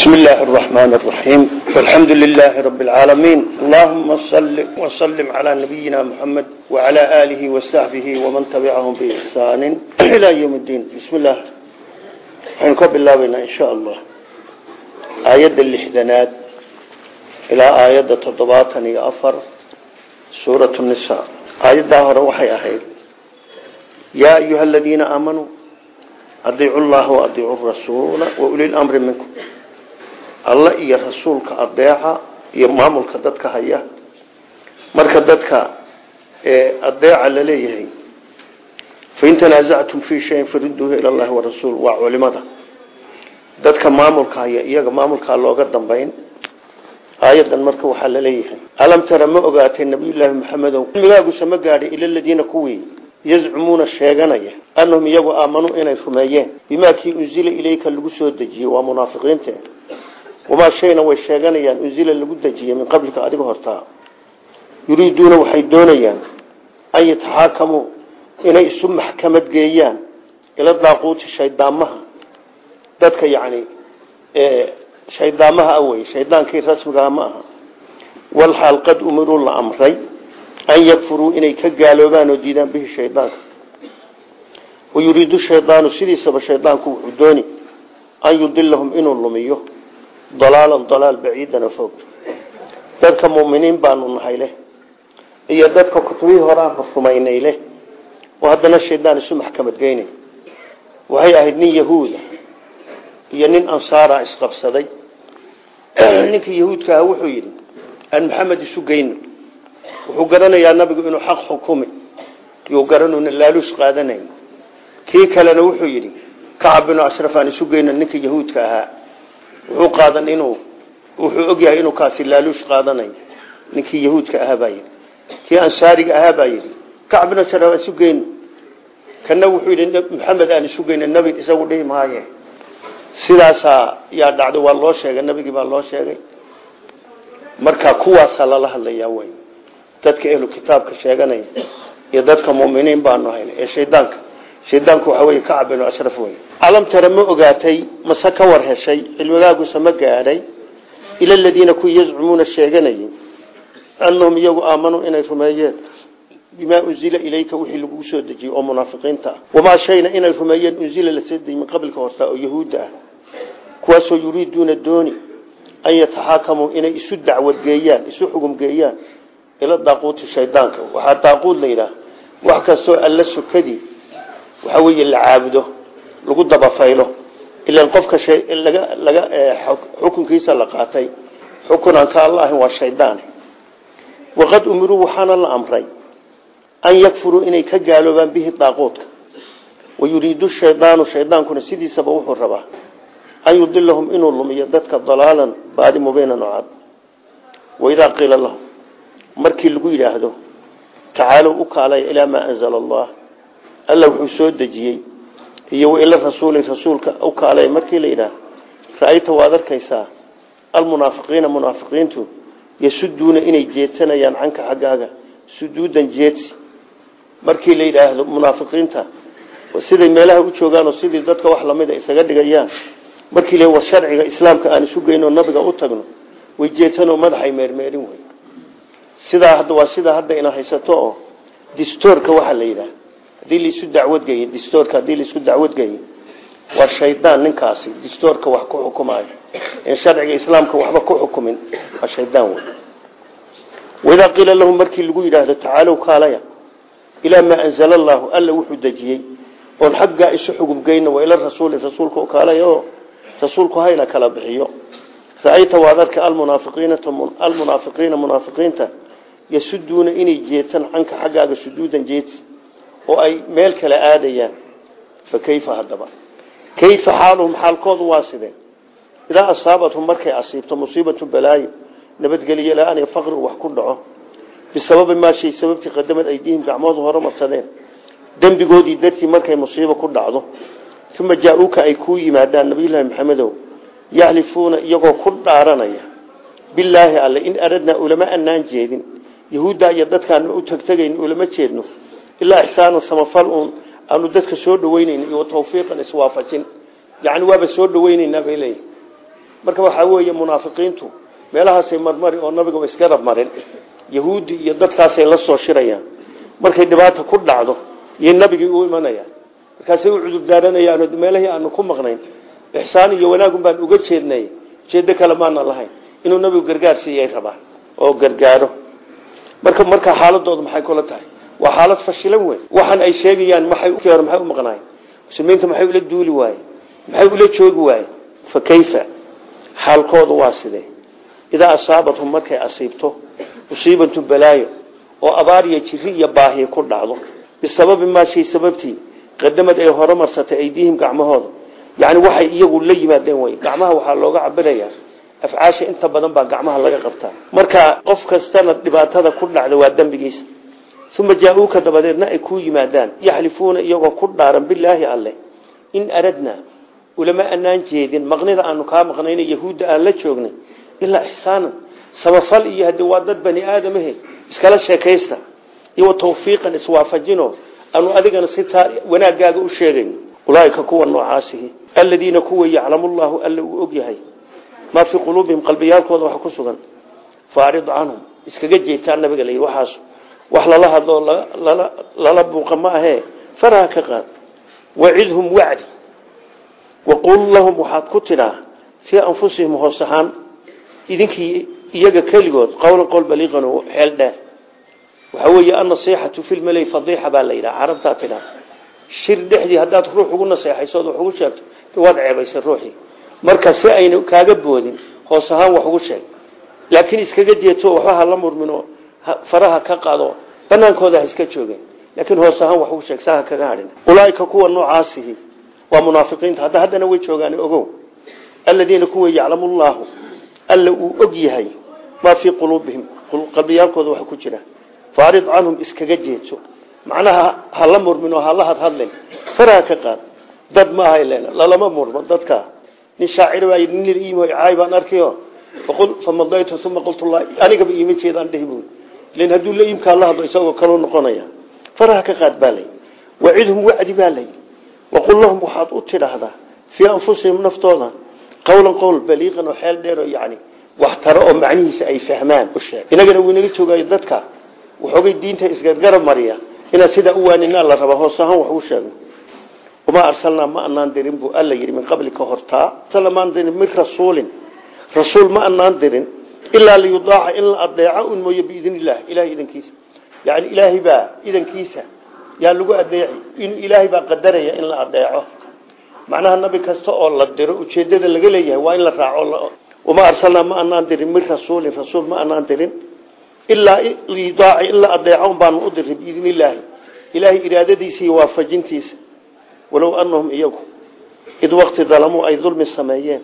بسم الله الرحمن الرحيم والحمد لله رب العالمين اللهم صل وسلم على نبينا محمد وعلى آله وصحبه ومن تبعهم بإحسان إلى يوم الدين بسم الله حنكب الله بنا إن شاء الله آيات اللحدنات إلى آيات تضباطني أفر سورة النساء آيات داهر وحي أحيد يا أيها الذين آمنوا أطيعوا الله وأطيعوا الرسول وأولي الأمر منكم alla iyo rasuulka adeeca iyo maamulka dadka haya. Marka dadka adeeca la leeyahay fain tanaasactum fii shayin faridduuhu ila llahi warasuul waa culimada. Dadka maamulka haya iyaga maamulkaa looga dambayn aayadan marka waxaa la leeyahay alam tara ma ogaatay nabiyullaahi maxamedow cilmigaaguse ma gaadhay ila ladiina kuwii? Yazcumuuna sheeganaya annahum iyagu aamanuu inay rumeeyeen. Bimaa kii unzila ilayka lagu soo dejiyey waa munaafiqiinta wamaa shayna way sheeganayaan unzila lagu dejiyey min qablika adiga hortaa yuriiduuna waxay doonayaan an yataxaakamuu inay isu maxkamad geeyaan ila daaquuti shaydaamaha dadka yani shaydaamaha awey shaydaankii rasmigaha ma aha walxaal qad umiruu la amray an yakfuruu inay ka gaaloobaan oo diidaan bihi shaydaanka wayuriidu shaydaanu sidiisaba shaydaanku wuxuu dooni an yudilahum inuu lumiyo dalaalan dalaal baciidan oo fog dadka mu'miniin baanu nahay leh iyo dadka kutubihii horaanba rumaynay leh. Oo haddana shaydaan isu maxkamad geynay waxay ahayd nin yahuuda iyo nin ansaara isqabsaday. Ninkii yahuudka aha wuxuu yidhi aan maxamed isu geyno. Wuxuu garanayaa nabigu inuu xaq xukumi. Yuu garanuna laaluus qaadanayn kii kalena wuxuu yidhi kacab binu ashraf aan wuxuu qaadan inuu wuxuu ogyahay inuu kaasi laaluush qaadanayo ninkii yahuudka ahaa baa yidhi. Kii ansaariga ahaa baa yidhi. Kacb binu ashraf aan isu geyno kana wuxuu yidhi maxamed aan isu geyno isagu dhihi maaye. Sidaasaa yaa dhacday waa loo sheegay nabigii baa loo sheegay. Marka kuwaasaa lala hadlayaa wey dadka ehlu kitaabka sheeganaya iyo dadka muminiin baanu hayna ee shaydaanka shaydaanku waxa wey kacab binu ashraf wey alam tara ma ogaatay mase ka war heshay cilmigaaguse ma gaadhay ila ladiina kuwii yazcumuuna sheeganayay annahum iyagu aamanuu inay rumeeyeen. Bimaa unzila ilayka wixii lagu soo dejiyey oo munaafiqiinta ah. Wamaa shayna inay rumeeyeen unzila la soo dejiyey min qablika horta oo yahuudda ah. Kuwaasoo yuriiduuna dooni an yataxaakamuu inay isu dacwadgeeyaan isu xugumgeeyaan ila daaquuti shaydaanka. Waxaa daaquud la yidhaah wax kastoo alla sukadii waxa weeye la caabudo lagu dabafaylo ilan qofka laga laga xukunkiisa la qaatay. Xukun aan waa shaydaan. Waqad umiruu waxaana la amray an yakfuruu inay ka gaaloobaan bihi daaquudka wayuriidu shaydaanu shaydaankuna sidiisaba wuxuu rabaa an yudilahum inuu lumiyo dadka dalaalan baadi mubiinan oo cad. Waidaa qiila markii lagu yidhaahdo tacaalow u kaalaya ilaa maa anzala alla wuxuu soo dejiyey. Iyo waila rasuuli rasuulka u kaalay markii la yidhaah ra'ayta waad arkaysaa almunaafiqiina munaafiqiintu yasuduuna inay jeedsanayaan canka xaggaaga suduudan jeedsi. Markii la yidhaahdo munaafiqiinta siday meelaha u joogaan oo sidii dadka wax lamida isaga dhigayaan markii la war sharciga islaamka aan isu geynoo nabiga u tagno way jeedsanoo madaxay meermeerin wey sidaa waa sidaa hadda ina haysato oo distoorka waxaa la yidhaah haddii laisu dacwadgey distoorka haddii la isku dacwadgeyo waa shaydaan ninkaasi. Distoorka wax ku xukumaayo in sharciga islaamka waxba ku xukumin waa shaydaan wey waidaa qiila lahum markii lagu yidhaahdo tacaalow kaalaya ilaa maa anzala allaahu alla wuxuu dejiyey. Oon xaggaa isu xugumgeyna waa ila rasuuli rasuulka kaalaya oo rasuulku hayna kala bixiyo. Ra'ayta waad arka almunaafiqiina munaafiqiinta yasuduuna inay jeedsan canka xaggaaga suduudan jeedsi oo ay meel kale aadayaan. Fa kayfa haddaba? Kayfa xaaluhum? Xaalkoodu waa sidee idaa asaabathum markay asiibto musiibatu balaayo nabadgelyo la'aan iyo wax ku dhaco. Bisababi maa shay sababtii qadamad aydiihim gacmoodu hore marsadeen dembigoodii dartii markay musiibo ku dhacdo. Uma jaa-uuka ay kuu yimaadaan nabiyullaahi maxamedow yaxlifuuna iyagoo ku dhaaranaya. Bilaahi alle in aradnaa ulama anaan jeedin. Yahuudda iyo dadkaanu u tegtegayn ulama jeedno ilaa ixsaanan samafal uun aanu dadka soo dhaweynayn iyo tawfiiqan iswaafajin. Yani waaba soo dhaweyneynaa bay leeyihi marka waxaa weeye munaafiqiintu meelahaasay marmari oo nabiga iska rabmarin yahuudi iyo dadkaasay la soo shirayaan. Markay dhibaata ku dhacdo iyo nabigii u imanayaan markaasay u cudur daaranayaan meelahii aanu ku maqnayn. Ixsaan iyo wanaagun baan uga jeednay jeedo kale maana lahayn. Inuu nabigu gargaar siiyay rabaan oo gargaaro. Marka kula tahay waa xaalad fashilan weyn. Waxaan ay sheegayaan maxay hore maxay u maqnaayeen? Muslimiinta maxay ula duuli waayeen? Maxay ula joogi waayeen? Fa kayfa? Xaalkooda waa sidee? Idaa asaabathum markay asiibto musiibatun balaayo oo abaar iyo jiri iyo baahiya ku dhacdo. Bisababi maa shay sababtii qadamad ay horumarsatay aydiihim gacmahooda. Yani waxay iyagu la yimaadeen wey gacmaha waxaa looga cabirayaa afcaasha inta badan baa gacmaha laga qabtaa. Marka qof kastana dhibaatada ku dhacda waa dembigiisa uma jaa-uuka dabadeedna ay ku yimaadaan yaxlifuuna iyagoo ku dhaaran bilaahi alle in aradna ulama anaan jeedin maqnida aanu kaa maqnayna yahuudda aan la joognay ilaa ixsaanan samafal iyo haddii waa dad bani aadamahe iskala sheekaysta iyo tawfiiqan iswaafajino aanu adigana sitaa wanaagaaga u sheegayn ulaaika kuwa noocaasihi aladiina kuwa yaclamu alla uu og maa fii quluubihim qalbiyaalkooda waxa ku sugan faarid canhum iskaga jeetaa nabiga yidhi waxaas wax lala hadloo lala buuqa ma ahee. Faraha ka qaad. Wacidhum wacdi. Waqul lahum waxaad ku tidhaa fii anfusihim hoos ahaan idinkii iyaga keligood qowlan qowl baliiqan oo xeel dheer. Waxaa weeye annasiixatu fi lmaley fadiixa baa la yidhaha carabtaa tidhaa. Shir dhexdii haddaad ruux ugu naseexaysood wax ugu sheegto waad ceebaysay ruuxii. Marka si ayna kaaga boodin hoos ahaan wax ugu sheeg. Laakiin iskaga jeeto waxba hala murmino faraha ka qaado banaankooda ha iska joogeen. Laakiin hoos wax ugu sheeg saa kaga hadhin. Kuwa noocaasihi waa munaafiqiinta. Hadda haddana way joogaan ogow. Aladiina kuwa yaclamu alla uu og yahay maa fii quluubihim. Qalbiyaalkooda wax ku jira. Faarid canhum iskaga jeeto macnaha hala murmin oo hala hadhadlen faraha ka qaad. Dad ma aha len lalama murmo dadka. Nin shaacir baa yidhi nin iimo caay baan arkayo famadaytu uma qultu la anigaba iima jeedaan len hadduu la iimkaa la hadlo isagoo kaloo noqonaya faraha ka qaad baa lay wacidhum wacdi baa lay. Waqul lahum waxaad u tidhaahdaa fii anfusihim naftooda qowlan qowl baliiqan oo xeel dheer oo yani wax taro oo macnihiisa ay fahmaan u sheeg. Inagana wuu inaga joogayo dadka waxoogay diinta isgargarab mariya inaad sidaa u waaninaa la raba hoos ahaan wax u sheegno wamaa arsalnaa ma anaan dirin buu alla yidhi min qabli ka hortaa. Maan dirin min rasuulin. Rasuul ma anaan dirin ilaa liyudaaca in la adeeco un mooye biidn illah ilahay idankiisa yani ilaahay baa idankiisa yaa lagu adeeci in ilaahay baa qadaraya in la adeeco macnaha nabi kasta oo la diro ujeedada laga leeyahay waa in la raaco wamaa arsalnaa ma anaan dirin min rasuulin rasuul ma anaan dirin. Ilaa lidaaci in la adeeco un baanu u diray biidn illaahi ilaahay iraadadiisa iyo waafajintiisa. Walow anahum iyagu id waqti dalamuu ay dulmi sameeyeen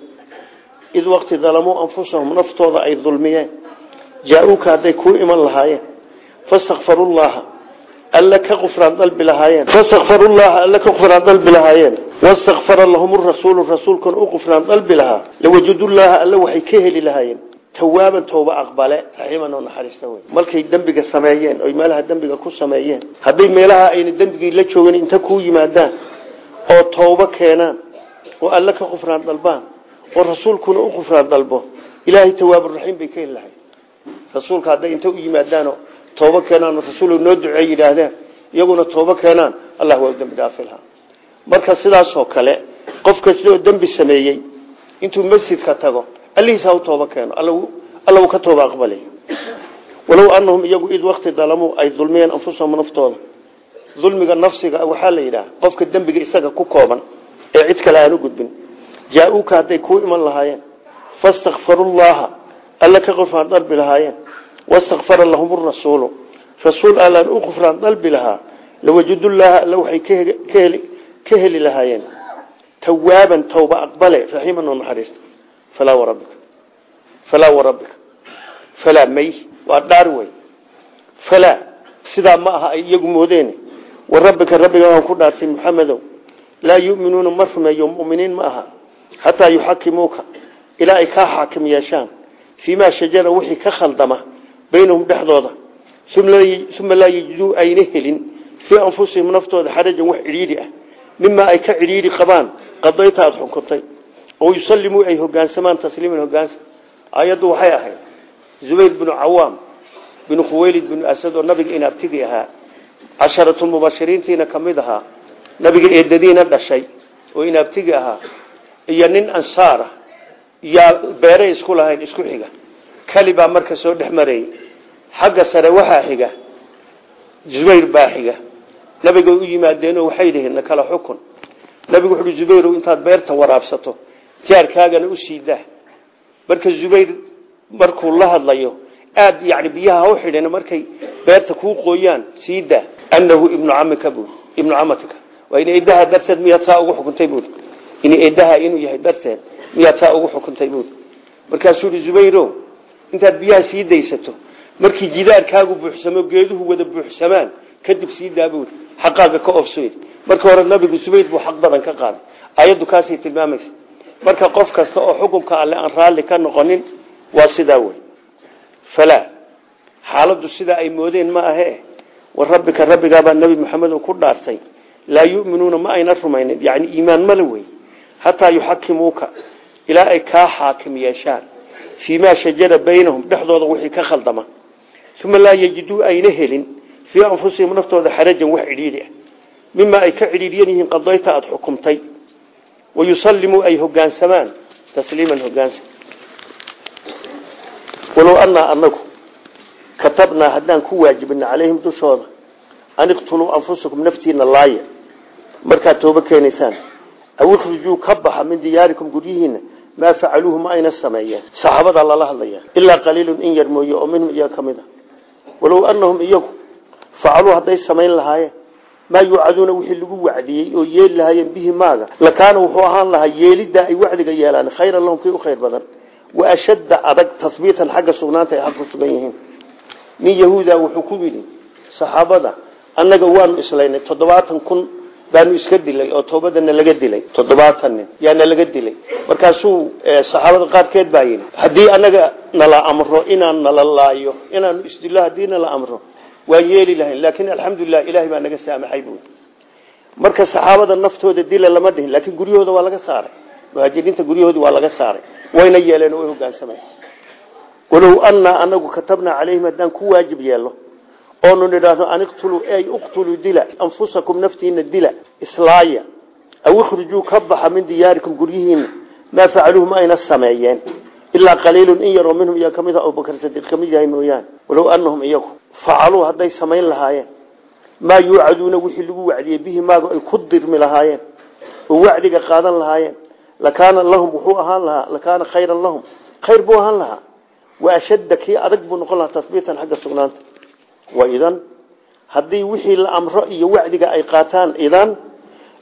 id waqti dalamuu anfusahum naftooda ay dulmiyeen. Jaa-uuka hadday kuu iman lahaayeen. Fastakfarullaha alla ka qufraan dalbi lahaayeen. Fastakfarullaha alla ka qufraan dalbi lahaayeen. Wastakfara lahum rasuulu rasuulkana u qufraan dalbi lahaa. Lawajadullaaha alla waxay ka heli lahaayeen. Tawaaban tooba aqbale raxiiman oo naxariista wey markay dembiga sameeyeen oy meelaha dembiga ku sameeyeen hadday meelaha ayna dembigii la joogin inta kuu yimaadaan oo toobo keenaan oo alle ka qufraan dalbaan oo rasuulkuna u qufraan dalbo. Ilaahay tawaaburaxiim bay ka heli lahay rasuulka hadday inta u yimaadaanoo toobo keenaan rasuul noo duceey yidhaahdaan iyaguna toobo keenaan allah waa u dembi dhaafi lahaa. Marka sidaasoo kale qof kasta oo dembi sameeyey intuu masjidka tago allihiisa u tooba keeno alla uu ka tooba aqbalay. Walow anahum iyagu id wakti dalamuu ay dulmiyeen anfusahum naftooda. Dulmiga nafsiga waxaa la yidhaha qofka dembiga isaga ku kooban ee cid kale aan gudbin jaa-uuka hadday kuu iman lahaayeen. Fastakfarullaha alla ka qufraan dalbi lahaayeen. Wastakfara lahum rasuulu rasuul allaan u qufraan dalbi lahaa. Lawajadullaaha alla waxay ka heli lahaayeen. Tawaaban tawba aqbale raxiiman oo naxariista falaa warabbika falaa warabbika falaa may waa dhaar wey. Falaa sidaa ma aha ay iyagu moodeen warabbika rabbiga xataa yuxakimuuka ilaa ay kaa xaakim yeeshaan fii maa shajara wixii ka khaldama baynahum dhexdooda uma laa yajiduu ayna helin fii anfusihim naftooda xarajan wax cidhiidhi ah mimaa ay ka cidhiidhi qabaan qadayta aada xukuntay. Oo yusallimuu ay hogaansamaan tasliiman hogaansan. Ayaddu waxay ahayd zubayr binu cawaam binu khuwaylid binu asad oo nabiga inaabtigi ahaa casharatulmubashiriintiina ka mid ahaa nabiga eedadiina dhashay oo inaabtigi ahaa iyo nin ansaara yaa beeray isku lahayn isku xiga. Kali baa marka soo dhex xagga sare waxaa xiga. Zubayr baa xiga. Nabiga u yimaadeenoo waxay dhihiin na kala xukun. Nabigu wuxu uhi zubayrow intaad beerta waraabsato jaarkaagana u sii daa. Marka zubayr markuu la hadlayo aad yani biyaha ha u xidhin markay beerta kuu qooyaan sii daa. Annahu ibnu camika ibnu camatika waa in eedaha darteed miyaad saa ugu xukuntay buuri in eedaha inuu yahay darteed miyaad saa ugu xukuntay buuri markaasuu ihi zubayro intaad biyaha sii daysato markii jidaarkaagu buuxsamo geeduhu wada buuxsamaan kadib sii daa buuri xaqaaga ka ofsoyd. Marka hore nabigu zubayr buu xaq badan ka qaaday. Ayaddu kaasay tilmaamaysa. Marka qof kasta oo xukunka alle aan raalli ka noqonin waa sidaa wey. Falaa xaaladdu sidaa ay moodeen ma ahe wa rabbika rabbigaabaa nebi maxamed ku dhaartay laa yu'minuuna ma ayna rumaynin. Yani iimaan wey hataa yuxakimuuka ilaa ay kaa xaakim yeeshaan fii maa shajara baynahum dhexdooda wixii ka khaldama. Uma laa yejiduu ayna helin fii anfusihim naftooda xarajan wax cidhiidhi ah. Mima ay ka cidhiidyan yihiin qadayta aada xukumtay. Wayusallimuu ay hogaansamaan tasliiman hogaansan. Walow annaa anagu katabnaa haddaan ku waajibina calayhim dushooda an iqtuluu anfusakum naftiina laaya. Markaad toobo keenaysaan aw ikhrijuu ka baxa min diyaarikum guryihiina maa facaluuhu ma ayna sameeyeen. Saxaabadaa lala hadlaya ilaa qaliilun in yar mooye oo minhum iyaga ka mid a. Walow annahum iyagu facaluu hadday samayn lahaayeen maa yuucaduuna wixii lagu wacdiyey oo yeeli lahaayeen bihi maaga lakaana wuxuu ahaan lahaa yeelidaa ay wacdiga yeelaan khayran lahum kii u khayr badan wa ashadda adag tasbiitan xagga sugnaanta ay xaq ku sugan yihiin. Nin yahuuda wuxuu ku saxaabada baanu iska dilay oo toobadana laga dilay toddobaatan nin yaana laga dilay. Markaasuu saxaabada qaarkeed baa yidhi haddii annaga nala amro inaan nala laayo inaanu isdillo haddii nala amro waan yeeli lahayn laakin alxamdulilah ilahay baa naga saamaxay buui marka saxaabada naftooda dila lama dhihin laakiin guryahooda waa laga saaray. Muhaajiriinta guryahoodi waa laga saaray. Wayna yeeleen oo way hogaansameen. Walow annaa anagu katabnaa calayhim haddaan ku waajib yeelo oonu nidhaahno an iqtuluu ey uqtuluu dila anfusakum naftiina dila islaaya aw ikhrijuu ka baxa min diyaarikum guryihiina maa facaluuhu ma ayna sameeyeen? Ilaa qaliilun in yaroo minhum iyaa ka mid abubakar sadiiq ka mid yahay mooyaane. Walow annahum iyagu facaluu hadday samayn lahaayeen. Maa yuucaduuna wixii lagu wacdiyey bihi maaga ay ku dirmi lahaayeen oo wacdiga qaadan lahaayeen. Lakaana lahum wuxuu ahaan lahaa lakaana khayran lahum. Khayr buu ahaan lahaa. Wa ashadda kii adag buu noqon lahaa tasbiitan xagga wa idan haddii wixii la amro iyo wacdiga ay qaataan idan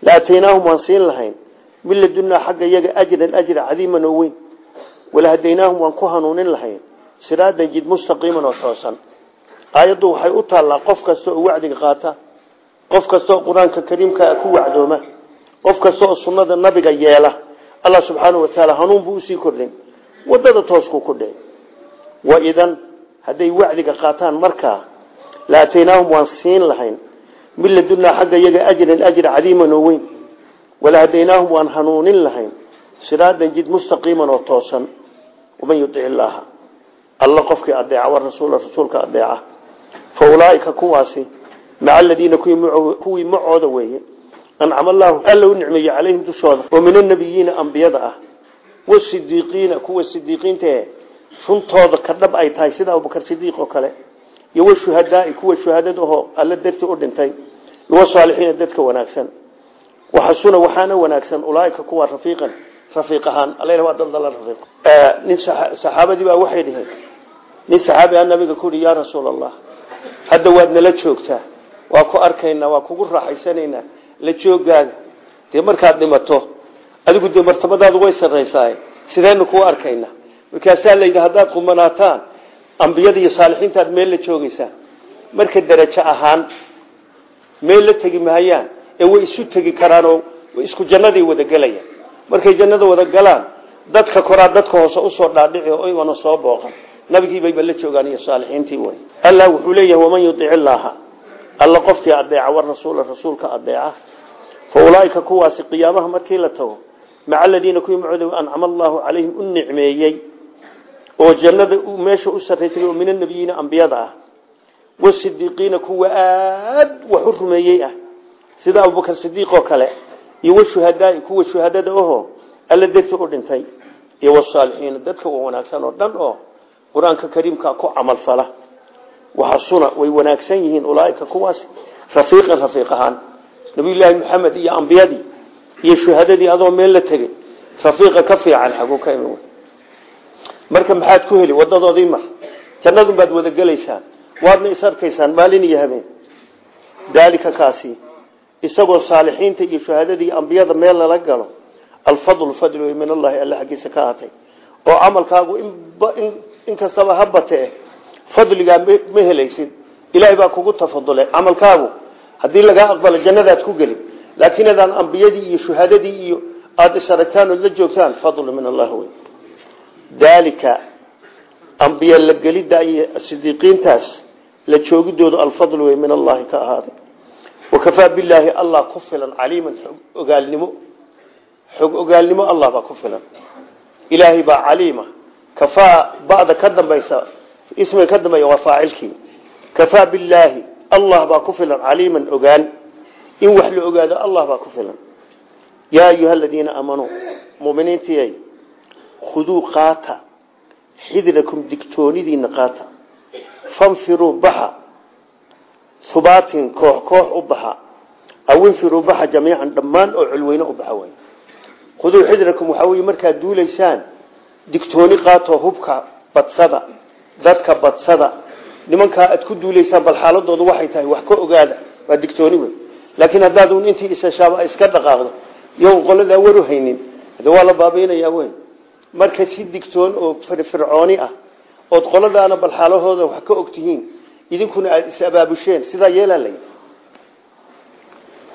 la ataynaahum waan siin lahayn. Min ladunaa xagga iyaga ajran ajra cadiiman oo weyn. Walahadaynaahum waan ku hanuunin lahayn. Siraadan jid mustaqiiman oo toosan aayaddu waxay u taallaa qof kasta oo wacdiga qaata qof kasta oo qur'aanka kariimka ku wacdooma qof kasta oo sunnada nabiga yeela. Allah subxaanau watacaala hanuun buu u sii kordhin waddada tooskuu ku dhici wa idan hadday markaa la ataynaahum waan siin lahayn. Min ladunaa xagga iyaga ajran ajra cadiiman oo weyn. Walahadaynaahum waan hanuunin lahayn siraadan jid mustaqiiman oo toosan. Waman yudic illaaha alla qofkii adeeca warasuula rasuulka adeeca fa ulaaika kuwaasi maca aladiina kuwii macooda weeye. Ancama allaahu alla u nicmeeye calayhim dushooda. Oo min annabiyiina ambiyada ah. Wasidiiqiina kuwa sidiiqiintae runtooda ka iyo washuhadaai kuwa shuhadad ahoo alla dartii u dhintay wasaalixiina dadka wanaagsan. Waxasuna waxaana wanaagsan ulaaika kuwa rafiiqan rafiiq ahaan. Alla waa daldala rafiiq. Nin saxaabadii baa waxay dhiheen nin saxaabi a nabiga ku yaa rasuul allah hadda waad nala joogtaa waa ku arkaynaa waa kugu raaxaysanaynaa la joogaaga dee markaad dhimato adigu dee martabadaadu way sarraysaa qumanaataan ambiyada iyo saalixiintaad meel la joogeysaan marka derajo ahaan meel la tegi mahayaan ee way isu tegi karaanoo isku jannaday wada gelayaan markay jannada wada galaan dadka koraa dadka hoose u soo dhaadhici oo imana soo booqan. Nabigiibayba la joogaan iyo saalixiintii way. Allah wuxuu leeyahay waman yudic illaaha alla qofkii adeeca war rasuula rasuulka adeeca fa ulaaika kuwaasi qiyaamaha markii la tago maca aladiina kuwii macooda ancama allaahu calayhim u nicmeeyey oo jannada meesha u sarraysay oo min annabiyiina ambiyada ah. Wasidiiqiina kuwa aad wax u rumeeyey ah. Sida abubakar sidiiq oo kale. Iyo washuhadaai kuwa shuhadada aho alla darti u dhintay. Iyo wasaalixiina dadka wa wanaagsan oo dhan oo qur'aanka kariimka ku camalfala waxasuna way wanaagsan yihiin ulaaika kuwaas rafiiqan rafiiq ahaan nabiyullaahi maxamed iyo ambiyadii iyo shuhadadii adoo meel la tegey rafiiqa ka fiican xaguu ka imi marka maxaad ku heli wadadoodii mar jannadun baad wada gelaysaan. Waadna is arkaysaan maalin iyo habeen daalika kaasi isagoo saalixiinta iyo shuhadadii ambiyada meel lala galo alfadlu fadl wey min allahi alla xaggiisa ka oo camalkaagu inkastaba ha batee fadligaa ma helaysid. Ilaahay baa kugu tafadulay camalkaagu haddii lagaa aqbalo jannadaad ku geli. Laakiin adaan ambiyadii iyo shuhadadii iyo aada is aragtaan ood la joogtaan fadlu min allah wey daalika ambiya la gelidda iyo sidiiqiintaas la joogidoodu alfadl wey min allahi ka ahaaday wakafaa bilaahi allah ku filan caliiman ogaalnimo xog ogaalnimo allah baa ku filan. Ilaahay baa caliima. Kafaa ba'da ka dambaysa ismiga ka dambeeya waa faacilkii. Kafaa bilaahi allah baa ku filan caliiman ogaan. In wax la ogaado allah baa ku filan. Yaa ayuha khuduu qaata xidrakum digtoonidiina qaata fanfiruu baxa hubaatin koox koox u baxa aw infiruu baxa jamiican dhammaan oo culweyne u baxa wey khuduu xidrakum waxaa wey markaad duulaysaan digtooni qaatoo hubka badsada dadka badsada nimankaa aad ku duulaysaan bal xaaladoodu waxay tahay wax ka ogaada waa digtooni wey laakiin haddaad un intii isashaaba iska dhaqaaqdo iyo qoladaa waru haynin de waa la marka si digtoon oo firfircooni ah ood qoladaana bal xaalahooda wax ka ogtihiin idinkuna aada is abaabusheen sidaa yeelaa lay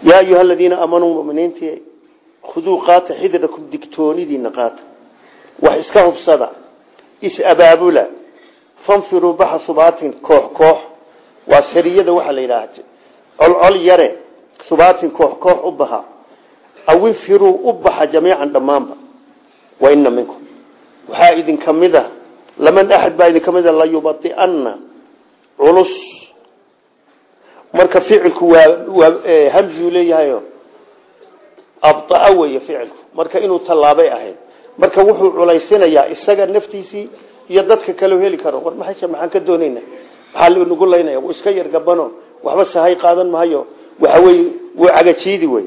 yaa ayuha aladiina aamanuu muminiintii khuduu qaata xidrakum digtoonidiina qaata. Wax iska hubsada is abaabula fanfiruu baxa subaatin koox koox waa sariyada waxaa la yidhaah colcol yare subaatin koox koox u baxa aw infiruu u baxa jamiican dhammaanba wa ina minkum waxaa idinka mid a laman axad baa idinka mid a layubadi'anna culus. Marka ficilku waa hamzuu leeyahayo. Abdaa weeye ficilku. Marka inuu tallaabay ahayd marka wuxuu culaysinayaa isaga naftiisii iyo dadka kaleo heli karo. War maxay maxaan ka doonayna? Maxaa nagu laynaya. Iska yar gabano. Waxba sahay qaadan mahayo. Waxa weye wuu cagajiidi wey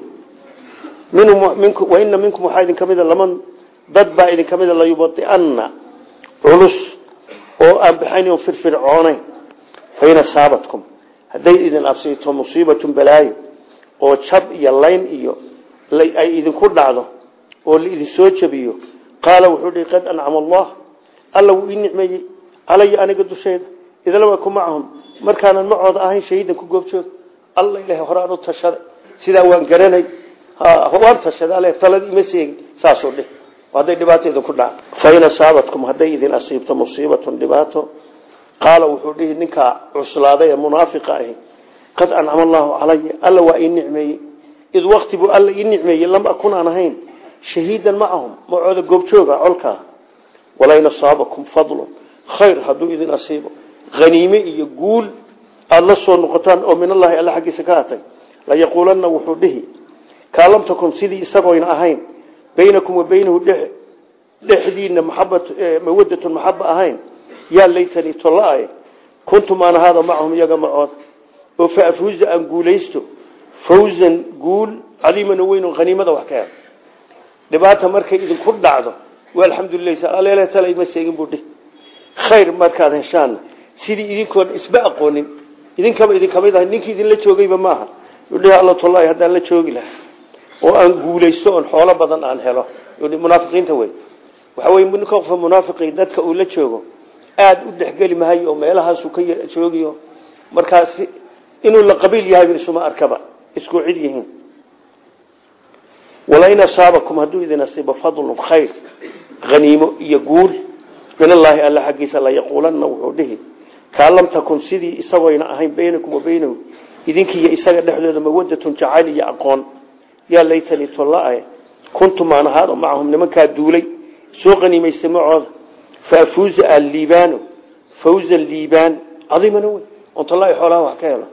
ina minkum waxaa idin ka mid a laman dad baa idin ka mid a layubadi'anna culus oo aan baxayn oo firfircoonayn. Fain asaabatkum hadday idin absiito musiibatun balaayo oo jab iyo layn iyo ay idinku dhacdo oo laidin soo jabiyo qaala wuxuu dhihi qad ancama allah. Alla wuu ii nicmeeyey. Calaya aniga dusheeda. Idlam aku macahum. Markaanan macooda ahayn shahiidan ku goobjoog alla ilahay horaan u tashaday. Sidaa waan garanay. Waan tashaday ale talad ima seegin. Saasuu dhih hadday dhibaato idinku dhaca fain asaabatkum hadday idin asiibto musiibatun dhibaato qaala wuxuu dhihi ninkaa cuslaaday munaafiqa ahi qad ancama allaahu calaya alla waa ii nicmeeyey id wakti buu alla ii nicmeeyey lam akun aan ahayn shahiidan macahum macooda goobjooga colkaa walain fadlun khayr hadduu idin asiibo haniime iyo guul aada soo noqotaan oo min allahi alla xaggiisa ka atay layaquulanna wuxuu dhihi kaa lam takun sidii ahayn baynakum wa baynahu dhexdiina maxabat mawadatun maxaba ahayn. Yaa laytanii tolla-ay kuntum aan ahaada macahum iyaga macooda oo fa afuuza aan guulaysto fawzan guul cadiiman weyn oo haniimada wax ka hel. Dhibaata markay idinku dhacdo waa alxamdulilah aleele tala ima seegin buu dhihi. Khayr markaad heshaanna sidii idinkoon isba aqoonin idinkaba idinkamid ahay ninkii idinla joogayba maaha. Udhihi alla tollahi haddaan la joogi lahaa oo aan guulaysto oon xoolo badan aan helo. Munaafiqiinta wey. Waxa wey ninka munaafiqi dadka uu la joogo aada u dhexgeli mahayo oo meelahaasu ka joogiyo. Markaas inuu la qabiil yahayba isuma arkaba. Isku cid yihiin. Walain asaabakum hadduu idin asiibo fadlun khayr haniimo iyo guul min allaahi alla xaggiisa layaquulanna wuxuu dhihi kaa takun sidii isagoyna ahayn baynakum wa baynahu isaga dhexdooda mawadatun jacayl iyo aqoon yaa laytanii tolla-a kuntum aan ahaado macahum nimankaa duulay soo qaniimaysta macooda. Faafuuza alliibaano fawza liibaan cadiimana wey ontolaahi xoolaha wax ka helo.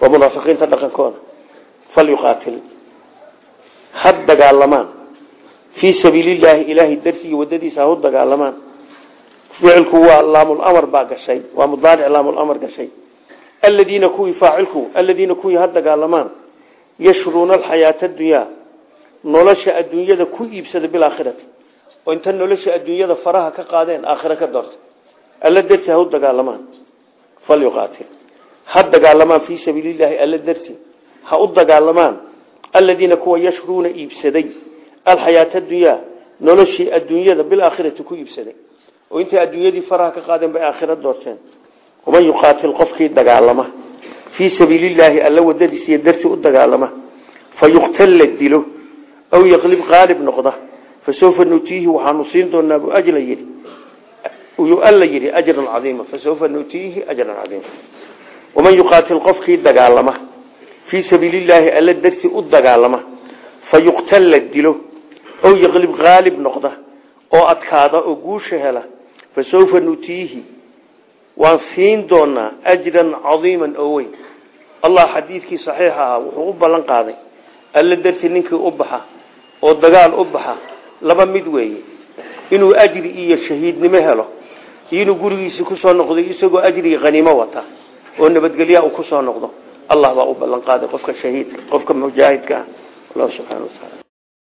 Waa munaafiqiinta dhaqankooda falyuqaatil. Had dagaalamaan. Fii sabiilillaahi ilaahay darsigii wadadiisa ha u dagaalamaan. Ficilku waa laamlamar baa gashay. Waa mudaaric laamlamar gashay. Aladiina kuwii faacilku aladiina kuwii ha dagaalamaan yashruuna alxayaata adunyaa nolosha adduunyada ku iibsada bilaakhirati oo inta nolosha adduunyada faraha ka qaadeen aakhira ka doorta alla darsi ha u dagaalamaan. Falyuqaatil ha dagaalamaan fii sabiilillaahi alla darsi ha u dagaalamaan aladiina kuwa yashruuna iibsaday. Alxayaata adunyaa noloshii adduunyada bilaakhirati ku iibsaday. Oo intay adduunyadii faraha ka qaadeen bay aakhira doorteen. Waman fii sabiilillaahi alla wadadiisiiyo darsi u dagaalama. Fa yuqtal la dilo aw yaqlib qaalib noqda. Fa sawfa nutiihi waxaanu siin doonaa bu ajla yidhi. Yuu alla yidhi ajran cadiima. Fa sawfa nutiihi ajran cadiima. Waman yuqaatil qofkii dagaalama fii sabiilillaahi alla darsi u dagaalama. Fa yuqtal la dilo aw yaqlib qaalib noqda. Oo adkaada oo guusha hela. Fa sawfa nutiihi allah xadiidkii saxiix ahaa wuxuu u ballan qaaday alla darti ninkii u baxa oo dagaal u baxa laba mid weeye inuu ajri iyo shahiidnimo helo iyo inuu gurigiisii ku soo noqdo isagoo ajrigi haniimo wata oo nabadgelya uu ku soo noqdo. Allah baa u ballan qaaday qofka shahiidka qofka mujaahidka ah. Allah subxana wataala